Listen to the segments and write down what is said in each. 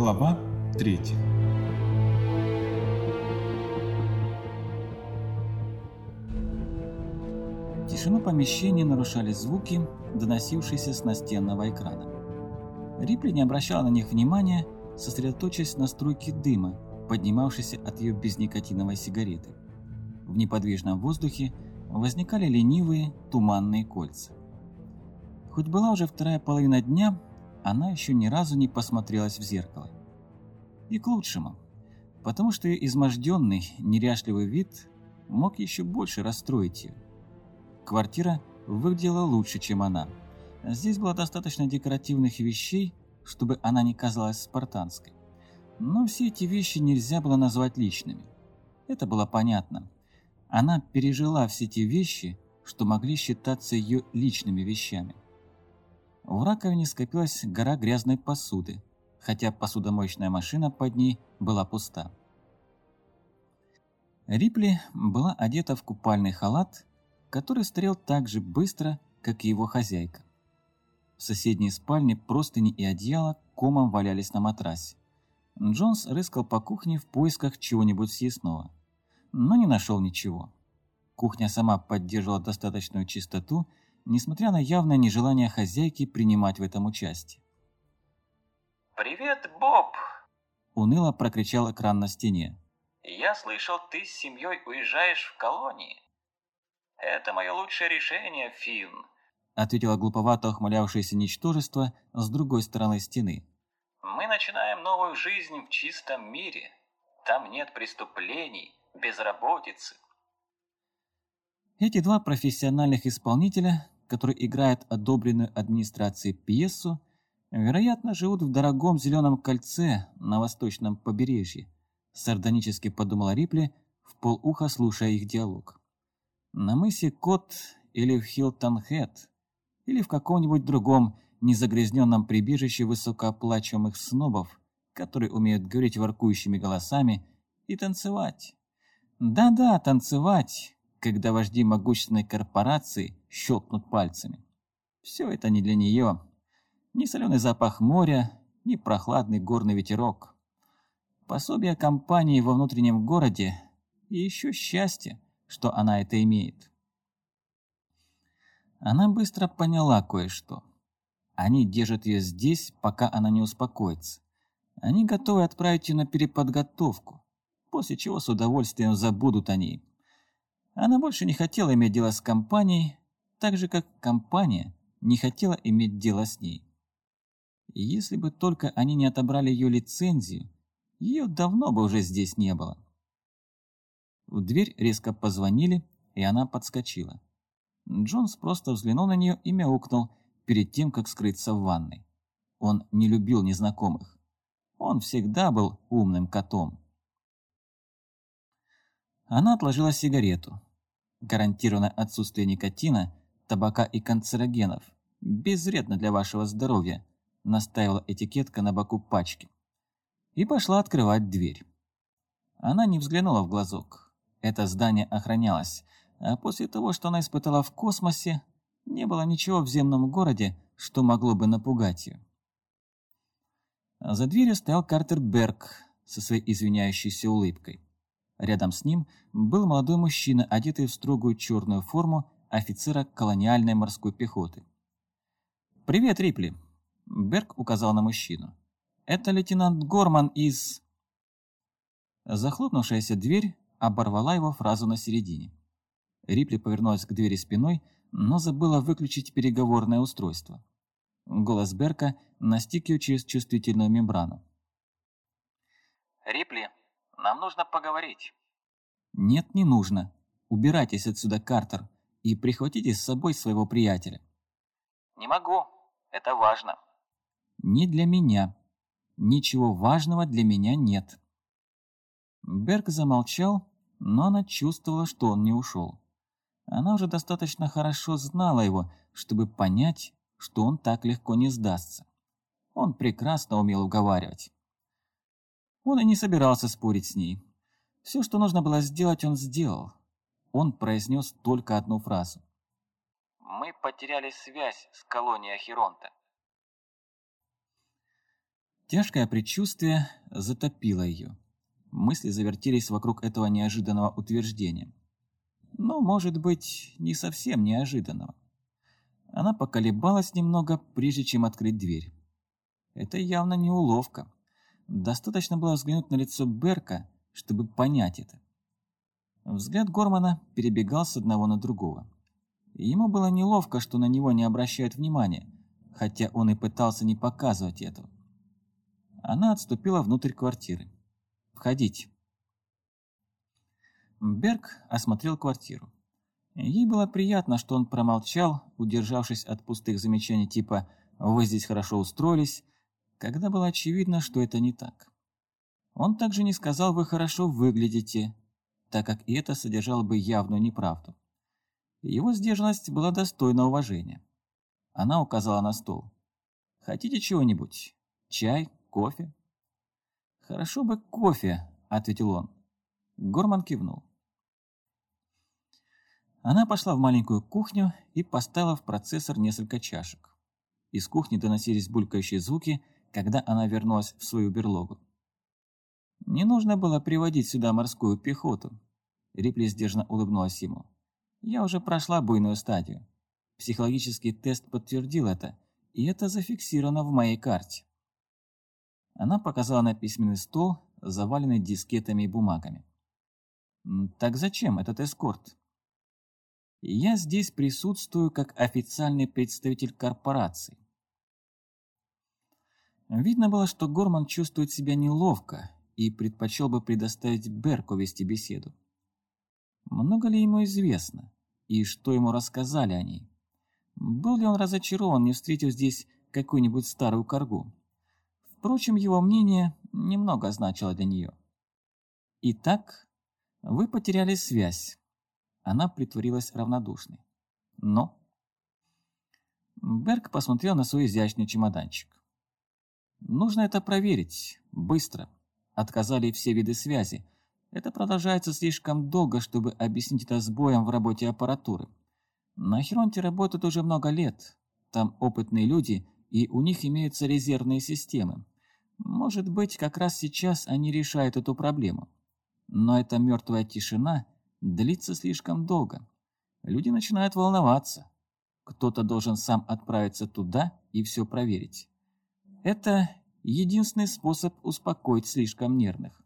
Глава 3 Тишину помещения нарушали звуки, доносившиеся с настенного экрана. Рипли не обращала на них внимания, сосредоточившись на струйке дыма, поднимавшейся от ее безникотиновой сигареты. В неподвижном воздухе возникали ленивые туманные кольца. Хоть была уже вторая половина дня, она еще ни разу не посмотрелась в зеркало. И к лучшему, потому что ее изможденный, неряшливый вид мог еще больше расстроить ее. Квартира выглядела лучше, чем она. Здесь было достаточно декоративных вещей, чтобы она не казалась спартанской. Но все эти вещи нельзя было назвать личными. Это было понятно. Она пережила все те вещи, что могли считаться ее личными вещами. В раковине скопилась гора грязной посуды, хотя посудомоечная машина под ней была пуста. Рипли была одета в купальный халат, который старел так же быстро, как и его хозяйка. В соседней спальне простыни и одеяло комом валялись на матрасе. Джонс рыскал по кухне в поисках чего-нибудь съестного, но не нашел ничего. Кухня сама поддерживала достаточную чистоту, несмотря на явное нежелание хозяйки принимать в этом участие. «Привет, Боб!» – уныло прокричал экран на стене. «Я слышал, ты с семьей уезжаешь в колонии. Это мое лучшее решение, Финн», – ответило глуповато ухмылявшееся ничтожество с другой стороны стены. «Мы начинаем новую жизнь в чистом мире. Там нет преступлений, безработицы». Эти два профессиональных исполнителя которые играют одобренную администрацией пьесу, вероятно, живут в дорогом зеленом кольце на восточном побережье, сардонически подумала Рипли, в полуха слушая их диалог. На мысе Кот или в Хилтон-Хэт, или в каком-нибудь другом незагрязненном прибежище высокооплачиваемых снобов, которые умеют говорить воркующими голосами и танцевать. Да-да, танцевать, когда вожди могущественной корпорации щелкнут пальцами. Все это не для нее. Ни соленый запах моря, ни прохладный горный ветерок. Пособие компании во внутреннем городе и еще счастье, что она это имеет. Она быстро поняла кое-что. Они держат ее здесь, пока она не успокоится. Они готовы отправить ее на переподготовку, после чего с удовольствием забудут о ней. Она больше не хотела иметь дело с компанией, так же как компания не хотела иметь дело с ней. И если бы только они не отобрали ее лицензию, ее давно бы уже здесь не было. В дверь резко позвонили, и она подскочила. Джонс просто взглянул на нее и мяукнул перед тем, как скрыться в ванной. Он не любил незнакомых. Он всегда был умным котом. Она отложила сигарету гарантированное отсутствие никотина, табака и канцерогенов. Безвредно для вашего здоровья, настаивала этикетка на боку пачки. И пошла открывать дверь. Она не взглянула в глазок. Это здание охранялось, а после того, что она испытала в космосе, не было ничего в земном городе, что могло бы напугать ее. За дверью стоял Картер Берг со своей извиняющейся улыбкой. Рядом с ним был молодой мужчина, одетый в строгую черную форму офицера колониальной морской пехоты. «Привет, Рипли!» Берг указал на мужчину. «Это лейтенант Горман из...» Захлопнувшаяся дверь оборвала его фразу на середине. Рипли повернулась к двери спиной, но забыла выключить переговорное устройство. Голос Берка настиг ее через чувствительную мембрану. «Рипли, нам нужно поговорить». «Нет, не нужно. Убирайтесь отсюда, Картер, и прихватите с собой своего приятеля». «Не могу. Это важно». «Не для меня. Ничего важного для меня нет». Берг замолчал, но она чувствовала, что он не ушел. Она уже достаточно хорошо знала его, чтобы понять, что он так легко не сдастся. Он прекрасно умел уговаривать. Он и не собирался спорить с ней. Все, что нужно было сделать, он сделал. Он произнес только одну фразу. «Мы потеряли связь с колонией Херонта». Тяжкое предчувствие затопило ее. Мысли завертелись вокруг этого неожиданного утверждения. Но, может быть, не совсем неожиданного. Она поколебалась немного, прежде чем открыть дверь. Это явно не уловка. Достаточно было взглянуть на лицо Берка, чтобы понять это. Взгляд Гормана перебегал с одного на другого. Ему было неловко, что на него не обращают внимания, хотя он и пытался не показывать этого. Она отступила внутрь квартиры. «Входите». Берг осмотрел квартиру. Ей было приятно, что он промолчал, удержавшись от пустых замечаний типа «Вы здесь хорошо устроились», когда было очевидно, что это не так. Он также не сказал «Вы хорошо выглядите», так как и это содержало бы явную неправду. Его сдержанность была достойна уважения. Она указала на стол. «Хотите чего-нибудь? Чай? Кофе?» «Хорошо бы кофе», — ответил он. Горман кивнул. Она пошла в маленькую кухню и поставила в процессор несколько чашек. Из кухни доносились булькающие звуки, когда она вернулась в свою берлогу. Не нужно было приводить сюда морскую пехоту. Рипли сдержанно улыбнулась ему. Я уже прошла буйную стадию. Психологический тест подтвердил это, и это зафиксировано в моей карте. Она показала на письменный стол, заваленный дискетами и бумагами. «Так зачем этот эскорт?» «Я здесь присутствую как официальный представитель корпорации». Видно было, что Горман чувствует себя неловко и предпочел бы предоставить Берку вести беседу. Много ли ему известно? И что ему рассказали о ней? Был ли он разочарован, не встретив здесь какую-нибудь старую коргу? Впрочем, его мнение немного значило для нее. «Итак, вы потеряли связь». Она притворилась равнодушной. «Но...» Берг посмотрел на свой изящный чемоданчик. «Нужно это проверить. Быстро. Отказали все виды связи. Это продолжается слишком долго, чтобы объяснить это сбоем в работе аппаратуры. На Херонте работают уже много лет. Там опытные люди, и у них имеются резервные системы. Может быть, как раз сейчас они решают эту проблему. Но эта мертвая тишина длится слишком долго. Люди начинают волноваться. Кто-то должен сам отправиться туда и все проверить. Это единственный способ успокоить слишком нервных.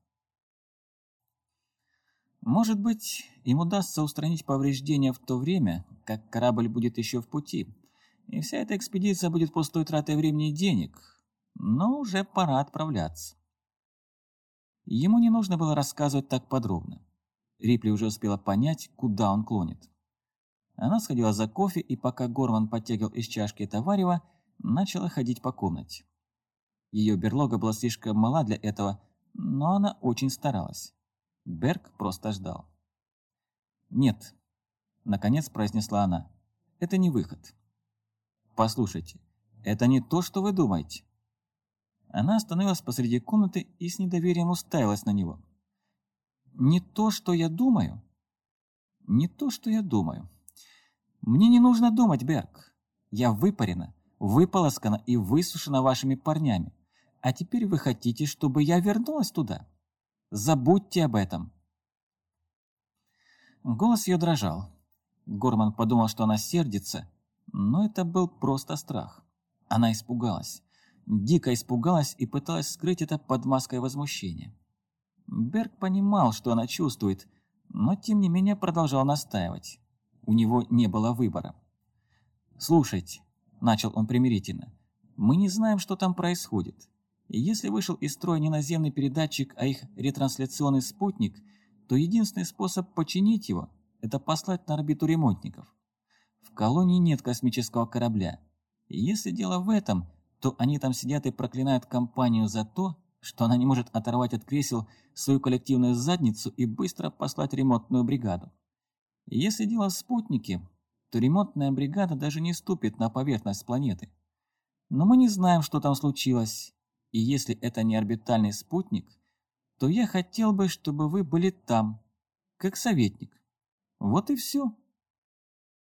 Может быть, им удастся устранить повреждения в то время, как корабль будет еще в пути, и вся эта экспедиция будет пустой тратой времени и денег, но уже пора отправляться. Ему не нужно было рассказывать так подробно. Рипли уже успела понять, куда он клонит. Она сходила за кофе, и пока Горман подтягивал из чашки это варево, начала ходить по комнате. Ее берлога была слишком мала для этого, но она очень старалась. Берг просто ждал. «Нет», — наконец произнесла она, — «это не выход». «Послушайте, это не то, что вы думаете». Она остановилась посреди комнаты и с недоверием уставилась на него. «Не то, что я думаю?» «Не то, что я думаю. Мне не нужно думать, Берг. Я выпарена, выполоскана и высушена вашими парнями. А теперь вы хотите, чтобы я вернулась туда?» Забудьте об этом!» Голос ее дрожал. Горман подумал, что она сердится, но это был просто страх. Она испугалась. Дико испугалась и пыталась скрыть это под маской возмущения. Берг понимал, что она чувствует, но тем не менее продолжал настаивать. У него не было выбора. «Слушайте», — начал он примирительно, — «мы не знаем, что там происходит. И если вышел из строя не наземный передатчик, а их ретрансляционный спутник, то единственный способ починить его – это послать на орбиту ремонтников. В колонии нет космического корабля. И если дело в этом, то они там сидят и проклинают компанию за то, что она не может оторвать от кресел свою коллективную задницу и быстро послать ремонтную бригаду. И если дело в спутнике, то ремонтная бригада даже не ступит на поверхность планеты. Но мы не знаем, что там случилось, и если это не орбитальный спутник, то я хотел бы, чтобы вы были там, как советник. Вот и все.